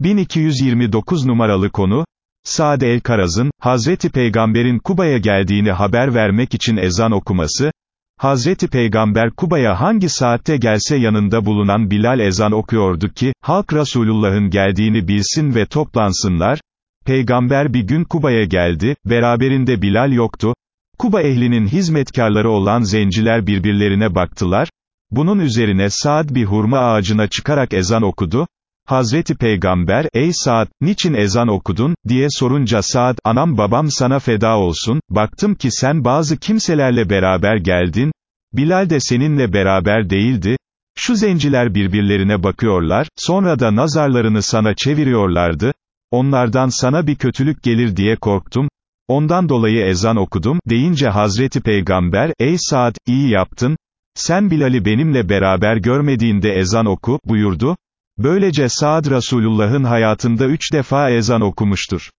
1229 numaralı konu, Sa'd el-Karaz'ın, Hazreti Peygamber'in Kuba'ya geldiğini haber vermek için ezan okuması, Hazreti Peygamber Kuba'ya hangi saatte gelse yanında bulunan Bilal ezan okuyordu ki, halk Resulullah'ın geldiğini bilsin ve toplansınlar, Peygamber bir gün Kuba'ya geldi, beraberinde Bilal yoktu, Kuba ehlinin hizmetkarları olan zenciler birbirlerine baktılar, bunun üzerine Saad bir hurma ağacına çıkarak ezan okudu, Hazreti Peygamber, ey Saad, niçin ezan okudun, diye sorunca Saad, anam babam sana feda olsun, baktım ki sen bazı kimselerle beraber geldin, Bilal de seninle beraber değildi, şu zenciler birbirlerine bakıyorlar, sonra da nazarlarını sana çeviriyorlardı, onlardan sana bir kötülük gelir diye korktum, ondan dolayı ezan okudum, deyince Hazreti Peygamber, ey Saad, iyi yaptın, sen Bilal'i benimle beraber görmediğinde ezan oku, buyurdu, Böylece Saad Resulullah'ın hayatında üç defa ezan okumuştur.